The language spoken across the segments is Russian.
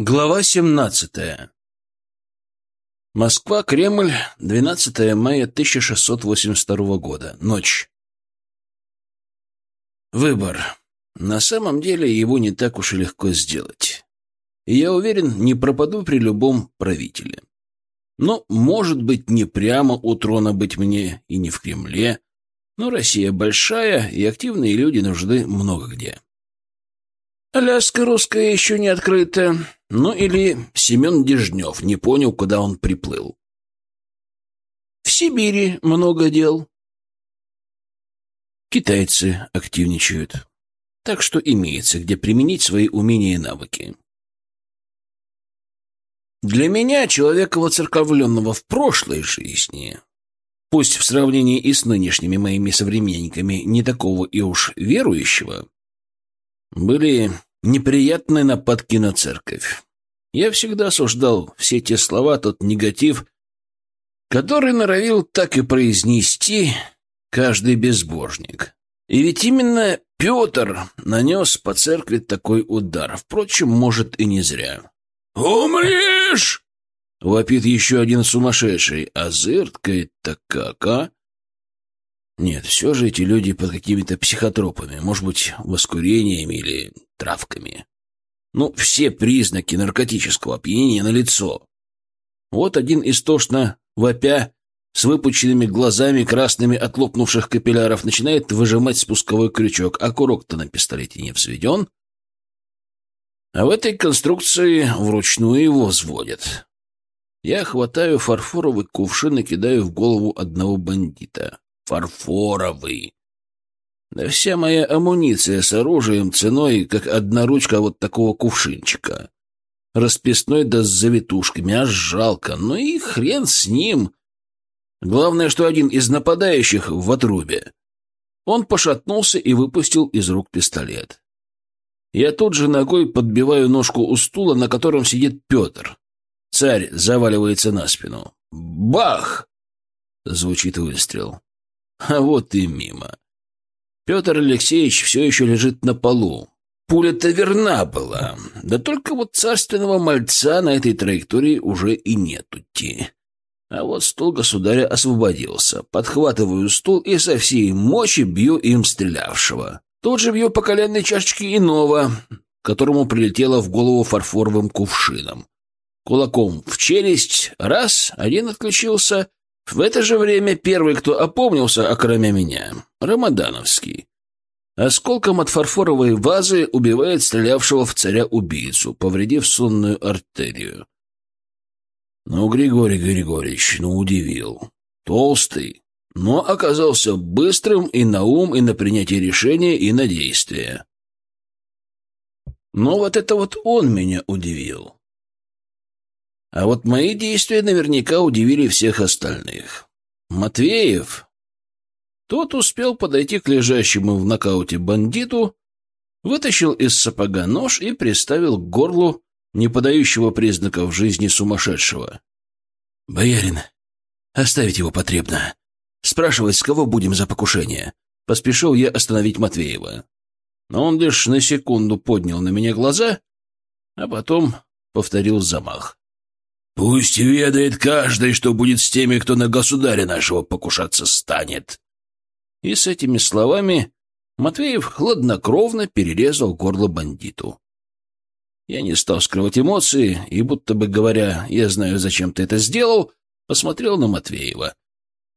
Глава 17. Москва, Кремль, 12 мая 1682 года. Ночь. Выбор. На самом деле его не так уж и легко сделать. Я уверен, не пропаду при любом правителе. Но, может быть, не прямо у трона быть мне и не в Кремле, но Россия большая, и активные люди нужны много где. Аляска русская еще не открыта. Ну или Семен Дежнев не понял, куда он приплыл. В Сибири много дел. Китайцы активничают. Так что имеется, где применить свои умения и навыки. Для меня, человека воцерковленного в прошлой жизни, пусть в сравнении и с нынешними моими современниками не такого и уж верующего, были неприятные нападки на церковь. Я всегда осуждал все те слова, тот негатив, который норовил так и произнести каждый безбожник. И ведь именно Петр нанес по церкви такой удар. Впрочем, может и не зря. «Умрешь!» — вопит еще один сумасшедший. А зыркает-то как, а? Нет, все же эти люди под какими-то психотропами, может быть, воскурениями или травками. Ну, все признаки наркотического опьянения налицо. Вот один истошно вопя с выпученными глазами, красными от лопнувших капилляров, начинает выжимать спусковой крючок, а курок-то на пистолете не взведен. А в этой конструкции вручную его взводят. Я хватаю фарфоровый кувшин и кидаю в голову одного бандита фарфоровый. Вся моя амуниция с оружием ценой, как одна ручка вот такого кувшинчика. Расписной да с завитушками, аж жалко. Ну и хрен с ним. Главное, что один из нападающих в отрубе. Он пошатнулся и выпустил из рук пистолет. Я тут же ногой подбиваю ножку у стула, на котором сидит Петр. Царь заваливается на спину. «Бах!» — звучит выстрел. А вот и мимо. Петр Алексеевич все еще лежит на полу. Пуля-то верна была. Да только вот царственного мальца на этой траектории уже и нету-ти. А вот стул государя освободился. Подхватываю стул и со всей мощи бью им стрелявшего. Тут же бью по коленной чашечке иного, которому прилетело в голову фарфоровым кувшином. Кулаком в челюсть, раз, один отключился, в это же время первый, кто опомнился, окромя меня, Рамадановский. Осколком от фарфоровой вазы убивает стрелявшего в царя убийцу, повредив сонную артерию. Ну, Григорий Григорьевич, ну, удивил. Толстый, но оказался быстрым и на ум, и на принятие решения, и на действие. Но вот это вот он меня удивил. А вот мои действия наверняка удивили всех остальных. Матвеев... Тот успел подойти к лежащему в нокауте бандиту, вытащил из сапога нож и приставил к горлу не подающего признаков жизни сумасшедшего. «Боярин, оставить его потребно. Спрашивать, с кого будем за покушение?» Поспешил я остановить Матвеева. Но он лишь на секунду поднял на меня глаза, а потом повторил замах. Пусть ведает каждый, что будет с теми, кто на государя нашего покушаться станет. И с этими словами Матвеев хладнокровно перерезал горло бандиту. Я не стал скрывать эмоции, и, будто бы говоря, я знаю, зачем ты это сделал, посмотрел на Матвеева.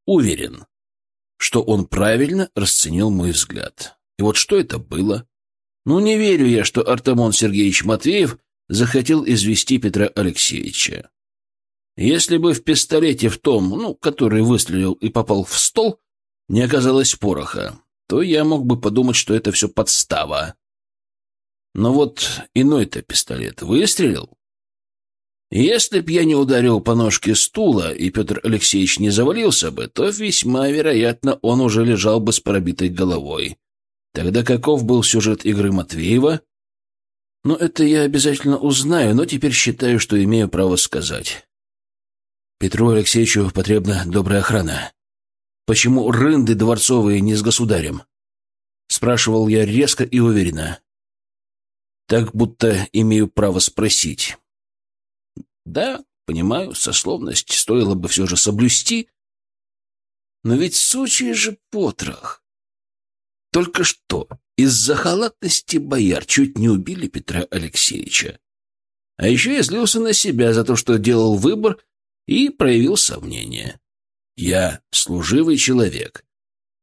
Уверен, что он правильно расценил мой взгляд. И вот что это было? Ну, не верю я, что Артамон Сергеевич Матвеев захотел извести Петра Алексеевича. Если бы в пистолете в том, ну, который выстрелил и попал в стол, не оказалось пороха, то я мог бы подумать, что это все подстава. Но вот иной-то пистолет выстрелил. Если б я не ударил по ножке стула, и Петр Алексеевич не завалился бы, то весьма вероятно он уже лежал бы с пробитой головой. Тогда каков был сюжет игры Матвеева? Ну, это я обязательно узнаю, но теперь считаю, что имею право сказать. Петру Алексеевичу потребна добрая охрана. Почему рынды дворцовые не с государем? Спрашивал я резко и уверенно. Так будто имею право спросить. Да, понимаю, сословность стоило бы все же соблюсти, но ведь сучий же потрох. Только что из-за халатности бояр чуть не убили Петра Алексеевича. А еще я злился на себя за то, что делал выбор и проявил сомнение. Я служивый человек.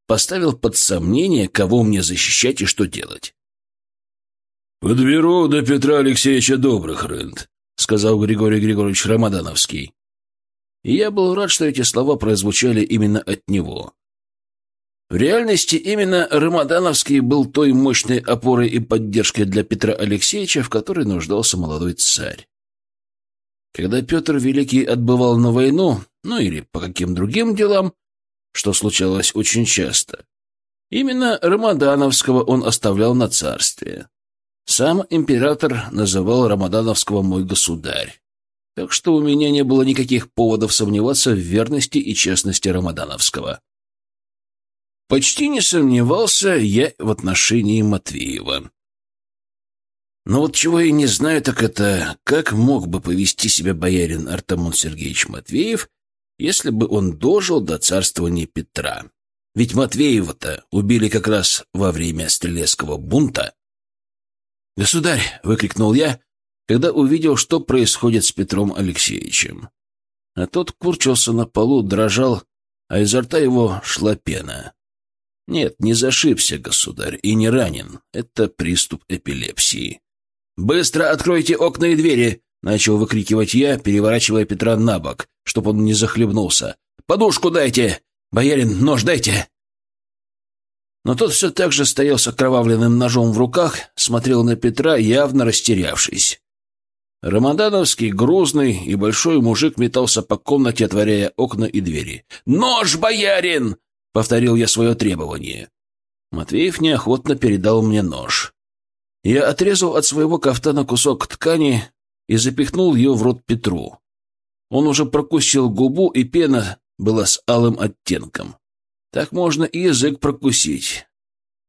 Поставил под сомнение, кого мне защищать и что делать. «Подберу до Петра Алексеевича добрых рынд», — сказал Григорий Григорьевич Рамадановский. И я был рад, что эти слова прозвучали именно от него. В реальности именно Рамадановский был той мощной опорой и поддержкой для Петра Алексеевича, в которой нуждался молодой царь. Когда Петр Великий отбывал на войну, ну или по каким другим делам, что случалось очень часто, именно Рамадановского он оставлял на царстве. Сам император называл Рамадановского «мой государь». Так что у меня не было никаких поводов сомневаться в верности и честности Рамадановского. Почти не сомневался я в отношении Матвеева. Но вот чего я не знаю, так это как мог бы повести себя боярин Артамон Сергеевич Матвеев, если бы он дожил до царствования Петра. Ведь Матвеева-то убили как раз во время Стрелецкого бунта. «Государь!» — выкрикнул я, когда увидел, что происходит с Петром Алексеевичем. А тот курчился на полу, дрожал, а изо рта его шла пена. Нет, не зашибся, государь, и не ранен. Это приступ эпилепсии. «Быстро откройте окна и двери!» — начал выкрикивать я, переворачивая Петра на бок, чтобы он не захлебнулся. «Подушку дайте! Боярин, нож дайте!» Но тот все так же стоял с окровавленным ножом в руках, смотрел на Петра, явно растерявшись. Рамадановский, грузный и большой мужик метался по комнате, отворяя окна и двери. «Нож, боярин!» — повторил я свое требование. Матвеев неохотно передал мне нож. Я отрезал от своего кафтана кусок ткани и запихнул ее в рот Петру. Он уже прокусил губу, и пена была с алым оттенком. Так можно и язык прокусить.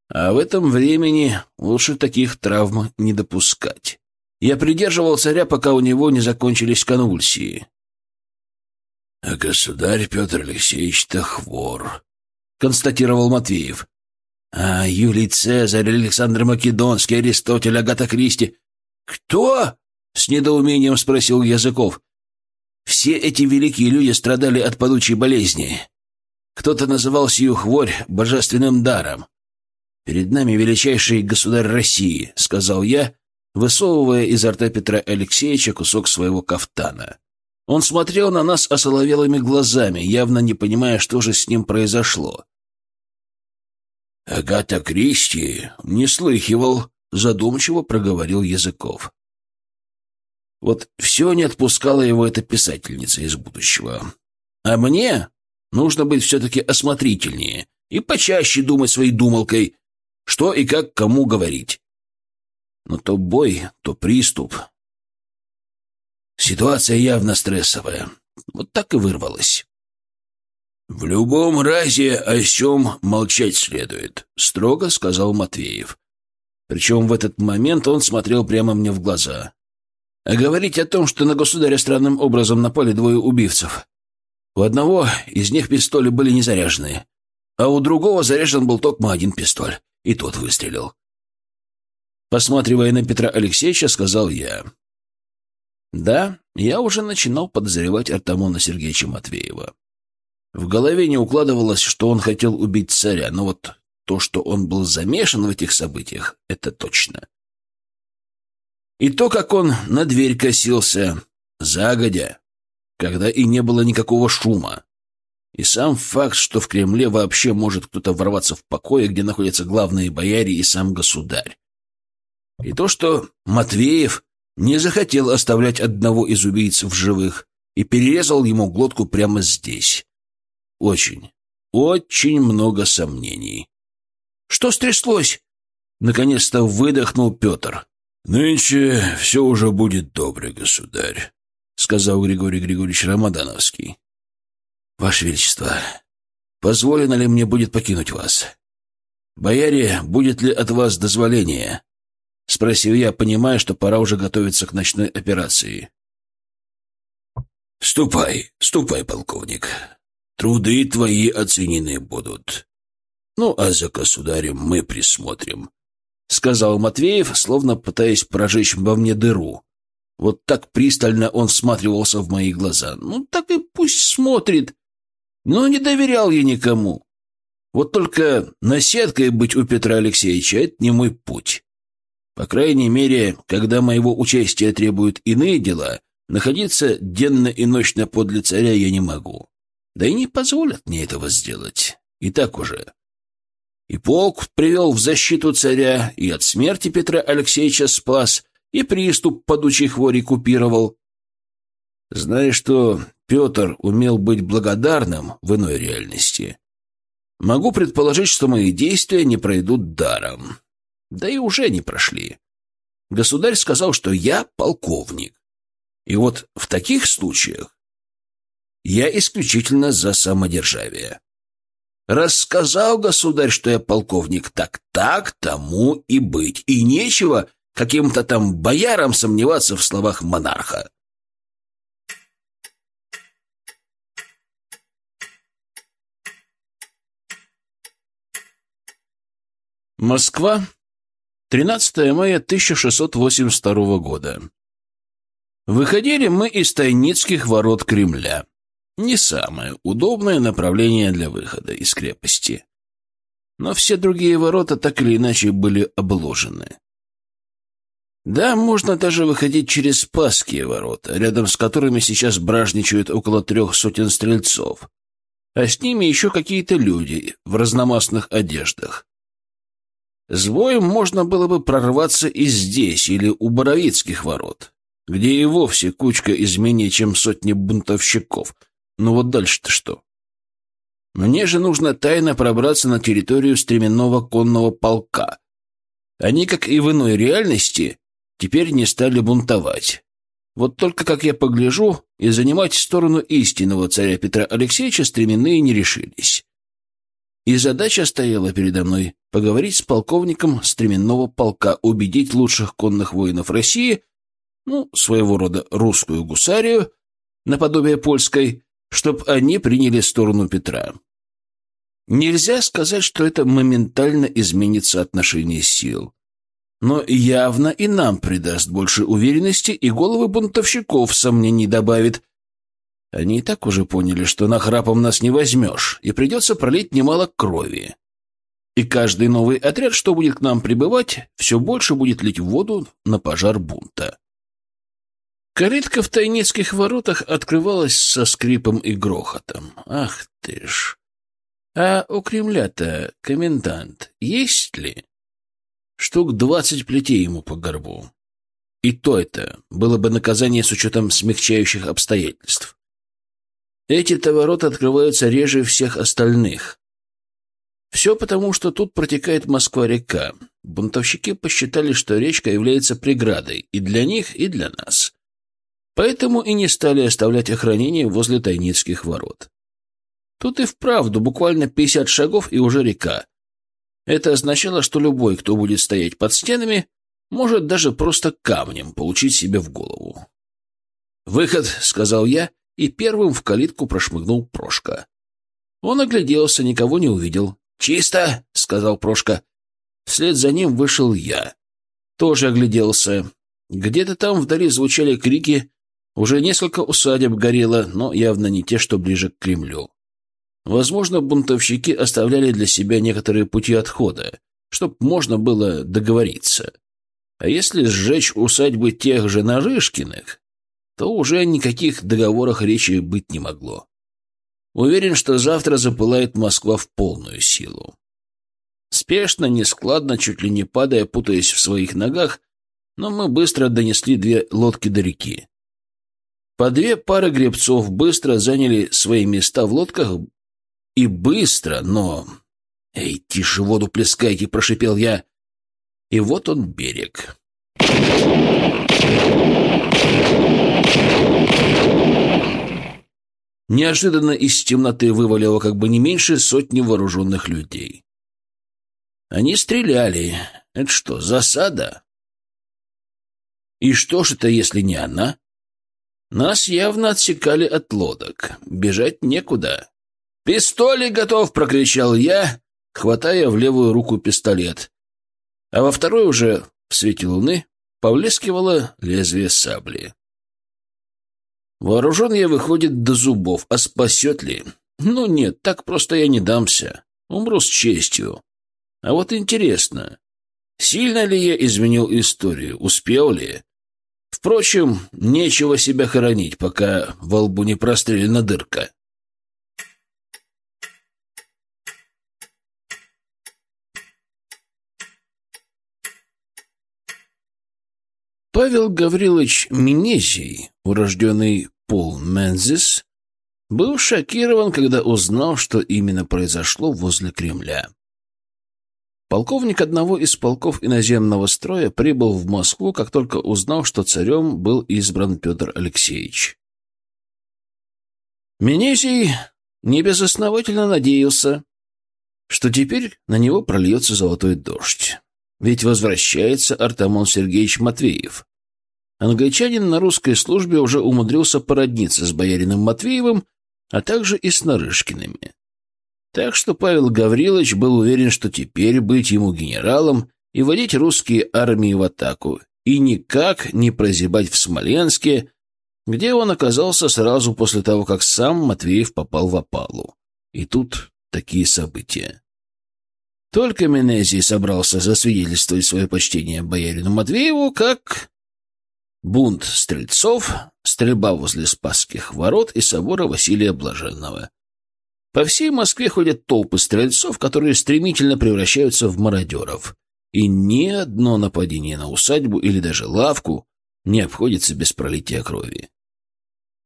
А в этом времени лучше таких травм не допускать. Я придерживал царя, пока у него не закончились конвульсии. — А государь Петр Алексеевич-то хвор, констатировал Матвеев. А Юлий Цезарь, Александр Македонский, Аристотель, Агата Кристи. Кто? С недоумением спросил Языков. Все эти великие люди страдали от падучей болезни. Кто-то называл сию хворь божественным даром. «Перед нами величайший государь России», — сказал я, высовывая изо рта Петра Алексеевича кусок своего кафтана. Он смотрел на нас осоловелыми глазами, явно не понимая, что же с ним произошло. «Агата Кристи не слыхивал», — задумчиво проговорил Языков. Вот все не отпускала его эта писательница из будущего. А мне нужно быть все-таки осмотрительнее и почаще думать своей думалкой, что и как кому говорить. Но то бой, то приступ. Ситуация явно стрессовая. Вот так и вырвалась. «В любом разе о сем молчать следует», — строго сказал Матвеев. Причем в этот момент он смотрел прямо мне в глаза. А говорить о том, что на государя странным образом напали двое убивцев. У одного из них пистоли были не заряжены, а у другого заряжен был только один пистоль, и тот выстрелил. Посматривая на Петра Алексеевича, сказал я. Да, я уже начинал подозревать Артамона Сергеевича Матвеева. В голове не укладывалось, что он хотел убить царя, но вот то, что он был замешан в этих событиях, это точно. И то, как он на дверь косился, загодя, когда и не было никакого шума. И сам факт, что в Кремле вообще может кто-то ворваться в покое, где находятся главные бояре и сам государь. И то, что Матвеев не захотел оставлять одного из убийц в живых и перерезал ему глотку прямо здесь. Очень, очень много сомнений. «Что стряслось?» Наконец-то выдохнул Петр. «Нынче все уже будет добре, государь», — сказал Григорий Григорьевич Рамадановский. «Ваше Величество, позволено ли мне будет покинуть вас? Бояре, будет ли от вас дозволение?» — спросил я, понимая, что пора уже готовиться к ночной операции. Ступай, ступай, полковник. Труды твои оценены будут. Ну, а за государем мы присмотрим, — сказал Матвеев, словно пытаясь прожечь во мне дыру. Вот так пристально он всматривался в мои глаза. Ну, так и пусть смотрит. Но не доверял я никому. Вот только наседкой быть у Петра Алексеевича — это не мой путь. По крайней мере, когда моего участия требуют иные дела, находиться денно и ночно подле царя я не могу. Да и не позволят мне этого сделать. И так уже. И полк привел в защиту царя, и от смерти Петра Алексеевича спас, и приступ подучей хвори купировал. Зная, что Петр умел быть благодарным в иной реальности, могу предположить, что мои действия не пройдут даром. Да и уже не прошли. Государь сказал, что я полковник. И вот в таких случаях я исключительно за самодержавие. Рассказал государь, что я полковник, так так тому и быть. И нечего каким-то там боярам сомневаться в словах монарха. Москва, 13 мая 1682 года. Выходили мы из Тайницких ворот Кремля. Не самое удобное направление для выхода из крепости. Но все другие ворота так или иначе были обложены. Да, можно даже выходить через Спасские ворота, рядом с которыми сейчас бражничают около трех сотен стрельцов, а с ними еще какие-то люди в разномастных одеждах. С боем можно было бы прорваться и здесь, или у Боровицких ворот, где и вовсе кучка из менее чем сотни бунтовщиков. Но вот дальше-то что? Мне же нужно тайно пробраться на территорию стременного конного полка. Они, как и в иной реальности, теперь не стали бунтовать. Вот только, как я погляжу, и занимать сторону истинного царя Петра Алексеевича стременные не решились. И задача стояла передо мной — поговорить с полковником стременного полка, убедить лучших конных воинов России, ну, своего рода русскую гусарию, наподобие польской, чтоб они приняли сторону Петра. Нельзя сказать, что это моментально изменит соотношение сил но явно и нам придаст больше уверенности и головы бунтовщиков сомнений добавит. Они и так уже поняли, что нахрапом нас не возьмешь, и придется пролить немало крови. И каждый новый отряд, что будет к нам прибывать, все больше будет лить воду на пожар бунта. Калитка в тайницких воротах открывалась со скрипом и грохотом. Ах ты ж! А у Кремля-то комендант есть ли? Штук двадцать плетей ему по горбу. И то это было бы наказание с учетом смягчающих обстоятельств. Эти-то ворота открываются реже всех остальных. Все потому, что тут протекает Москва-река. Бунтовщики посчитали, что речка является преградой и для них, и для нас. Поэтому и не стали оставлять охранение возле Тайницких ворот. Тут и вправду буквально пятьдесят шагов и уже река, это означало, что любой, кто будет стоять под стенами, может даже просто камнем получить себе в голову. «Выход», — сказал я, и первым в калитку прошмыгнул Прошка. Он огляделся, никого не увидел. «Чисто», — сказал Прошка. Вслед за ним вышел я. Тоже огляделся. Где-то там вдали звучали крики. Уже несколько усадеб горело, но явно не те, что ближе к Кремлю. Возможно, бунтовщики оставляли для себя некоторые пути отхода, чтоб можно было договориться. А если сжечь усадьбы тех же Нарышкиных, то уже о никаких договорах речи быть не могло. Уверен, что завтра запылает Москва в полную силу. Спешно, нескладно, чуть ли не падая, путаясь в своих ногах, но мы быстро донесли две лодки до реки. По две пары гребцов быстро заняли свои места в лодках, и быстро, но... «Эй, тише воду плескайте!» — прошипел я. И вот он берег. Неожиданно из темноты вывалило как бы не меньше сотни вооруженных людей. Они стреляли. Это что, засада? И что ж это, если не она? Нас явно отсекали от лодок. Бежать некуда. «Пистолет готов!» — прокричал я, хватая в левую руку пистолет. А во второй уже, в свете луны, повлескивало лезвие сабли. Вооружен я, выходит, до зубов, а спасет ли? Ну нет, так просто я не дамся. Умру с честью. А вот интересно, сильно ли я изменил историю, успел ли? Впрочем, нечего себя хоронить, пока во лбу не прострелена дырка. Павел Гаврилович Минезий, урожденный Пол Мензис, был шокирован, когда узнал, что именно произошло возле Кремля. Полковник одного из полков иноземного строя прибыл в Москву, как только узнал, что царем был избран Петр Алексеевич. Менезий небезосновательно надеялся, что теперь на него прольется золотой дождь. Ведь возвращается Артамон Сергеевич Матвеев. Англичанин на русской службе уже умудрился породниться с боярином Матвеевым, а также и с Нарышкиными. Так что Павел Гаврилович был уверен, что теперь быть ему генералом и водить русские армии в атаку, и никак не прозябать в Смоленске, где он оказался сразу после того, как сам Матвеев попал в опалу. И тут такие события. Только Менезий собрался засвидетельствовать свое почтение боярину Матвееву, как бунт стрельцов, стрельба возле Спасских ворот и собора Василия Блаженного. По всей Москве ходят толпы стрельцов, которые стремительно превращаются в мародеров. И ни одно нападение на усадьбу или даже лавку не обходится без пролития крови.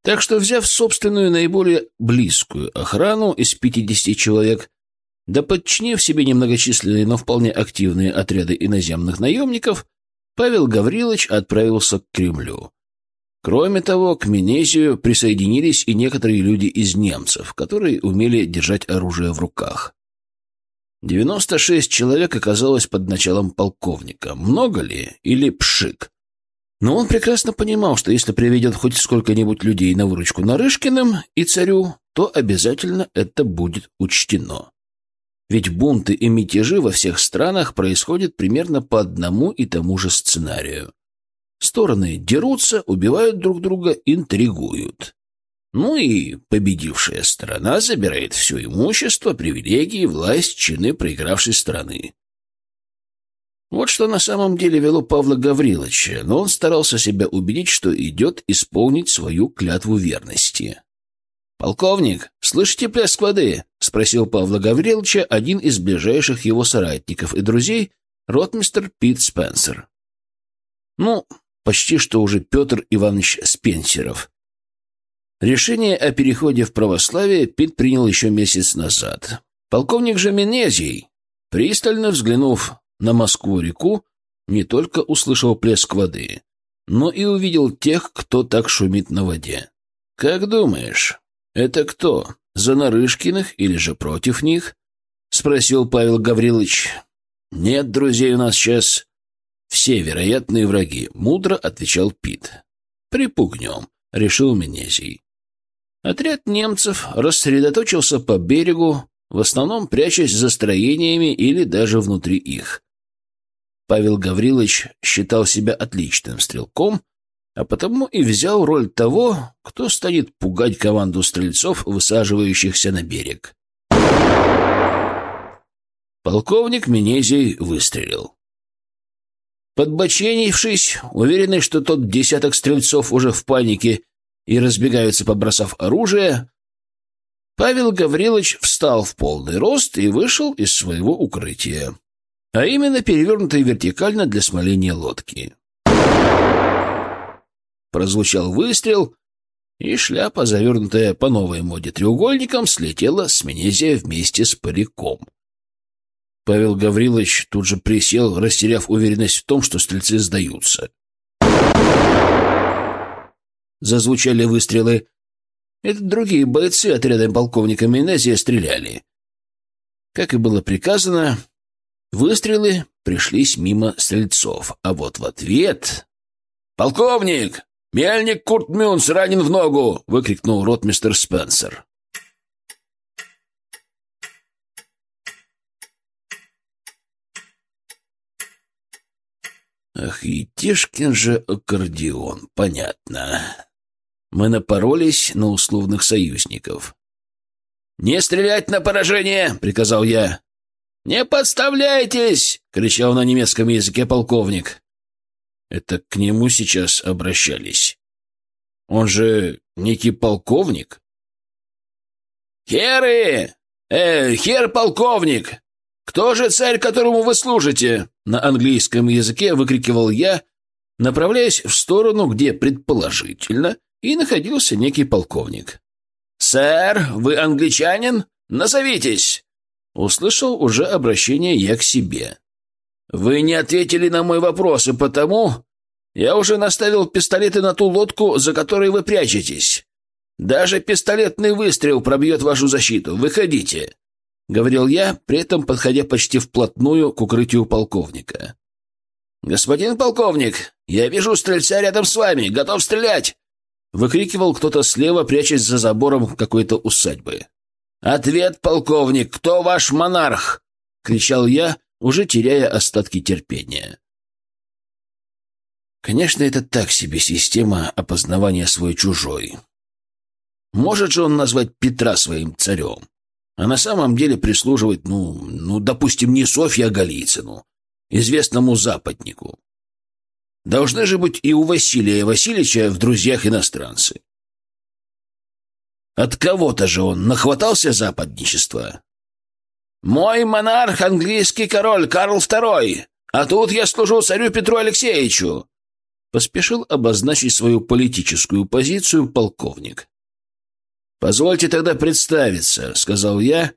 Так что, взяв собственную наиболее близкую охрану из 50 человек, да подчинив себе немногочисленные, но вполне активные отряды иноземных наемников, Павел Гаврилович отправился к Кремлю. Кроме того, к Менезию присоединились и некоторые люди из немцев, которые умели держать оружие в руках. 96 человек оказалось под началом полковника. Много ли или пшик? Но он прекрасно понимал, что если приведет хоть сколько-нибудь людей на выручку Нарышкиным и царю, то обязательно это будет учтено. Ведь бунты и мятежи во всех странах происходят примерно по одному и тому же сценарию. Стороны дерутся, убивают друг друга, интригуют. Ну и победившая сторона забирает все имущество, привилегии, власть, чины проигравшей страны. Вот что на самом деле вело Павла Гавриловича, но он старался себя убедить, что идет исполнить свою клятву верности. «Полковник, слышите плеск воды?» — спросил Павла Гавриловича один из ближайших его соратников и друзей, ротмистер Пит Спенсер. Ну, почти что уже Петр Иванович Спенсеров. Решение о переходе в православие Пит принял еще месяц назад. Полковник же Менезий, пристально взглянув на Москву-реку, не только услышал плеск воды, но и увидел тех, кто так шумит на воде. «Как думаешь, «Это кто? За Нарышкиных или же против них?» — спросил Павел Гаврилович. «Нет, друзей у нас сейчас все вероятные враги», — мудро отвечал Пит. «Припугнем», — решил Менезий. Отряд немцев рассредоточился по берегу, в основном прячась за строениями или даже внутри их. Павел Гаврилович считал себя отличным стрелком а потому и взял роль того, кто станет пугать команду стрельцов, высаживающихся на берег. Полковник Менезий выстрелил. Подбоченившись, уверенный, что тот десяток стрельцов уже в панике и разбегаются, побросав оружие, Павел Гаврилович встал в полный рост и вышел из своего укрытия, а именно перевернутой вертикально для смоления лодки. Прозвучал выстрел, и шляпа, завернутая по новой моде треугольником, слетела с Менезия вместе с париком. Павел Гаврилович тут же присел, растеряв уверенность в том, что стрельцы сдаются. Зазвучали выстрелы. Это другие бойцы отряда полковника Менезия стреляли. Как и было приказано, выстрелы пришлись мимо стрельцов, а вот в ответ... «Полковник! «Мельник Курт Мюнс ранен в ногу!» — выкрикнул ротмистер Спенсер. Ах, и Тишкин же аккордеон, понятно. Мы напоролись на условных союзников. «Не стрелять на поражение!» — приказал я. «Не подставляйтесь!» — кричал на немецком языке полковник. Это к нему сейчас обращались. Он же некий полковник. «Херы! Э, хер-полковник! Кто же царь, которому вы служите?» На английском языке выкрикивал я, направляясь в сторону, где, предположительно, и находился некий полковник. «Сэр, вы англичанин? Назовитесь!» Услышал уже обращение я к себе. «Вы не ответили на мой вопрос, и потому я уже наставил пистолеты на ту лодку, за которой вы прячетесь. Даже пистолетный выстрел пробьет вашу защиту. Выходите!» — говорил я, при этом подходя почти вплотную к укрытию полковника. «Господин полковник, я вижу стрельца рядом с вами. Готов стрелять!» — выкрикивал кто-то слева, прячась за забором какой-то усадьбы. «Ответ, полковник, кто ваш монарх?» — кричал я, уже теряя остатки терпения. Конечно, это так себе система опознавания свой-чужой. Может же он назвать Петра своим царем, а на самом деле прислуживать, ну, ну, допустим, не Софья Голицыну, известному западнику. Должны же быть и у Василия Васильевича в друзьях иностранцы. От кого-то же он нахватался западничества. «Мой монарх — английский король Карл II, а тут я служу царю Петру Алексеевичу», поспешил обозначить свою политическую позицию полковник. «Позвольте тогда представиться», — сказал я,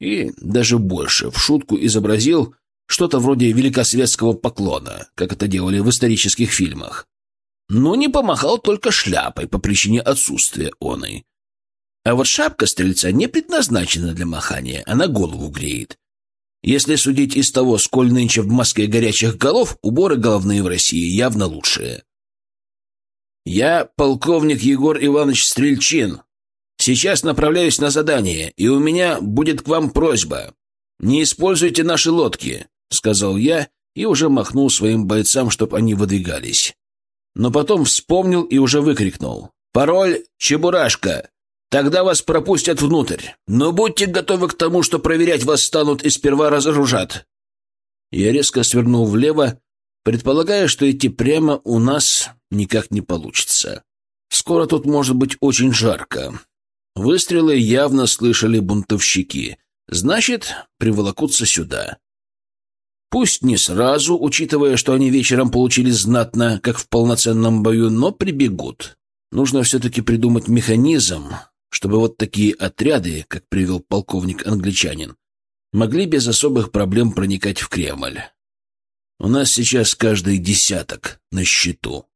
и даже больше в шутку изобразил что-то вроде великосветского поклона, как это делали в исторических фильмах. Но не помахал только шляпой по причине отсутствия оной. А вот шапка стрельца не предназначена для махания, она голову греет. Если судить из того, сколь нынче в Москве горячих голов, уборы головные в России явно лучшие. Я полковник Егор Иванович Стрельчин. Сейчас направляюсь на задание, и у меня будет к вам просьба. Не используйте наши лодки, сказал я и уже махнул своим бойцам, чтобы они выдвигались. Но потом вспомнил и уже выкрикнул. «Пароль Чебурашка! Тогда вас пропустят внутрь. Но будьте готовы к тому, что проверять вас станут и сперва разоружат. Я резко свернул влево, предполагая, что идти прямо у нас никак не получится. Скоро тут может быть очень жарко. Выстрелы явно слышали бунтовщики. Значит, приволокутся сюда. Пусть не сразу, учитывая, что они вечером получили знатно, как в полноценном бою, но прибегут. Нужно все-таки придумать механизм, чтобы вот такие отряды, как привел полковник-англичанин, могли без особых проблем проникать в Кремль. У нас сейчас каждый десяток на счету.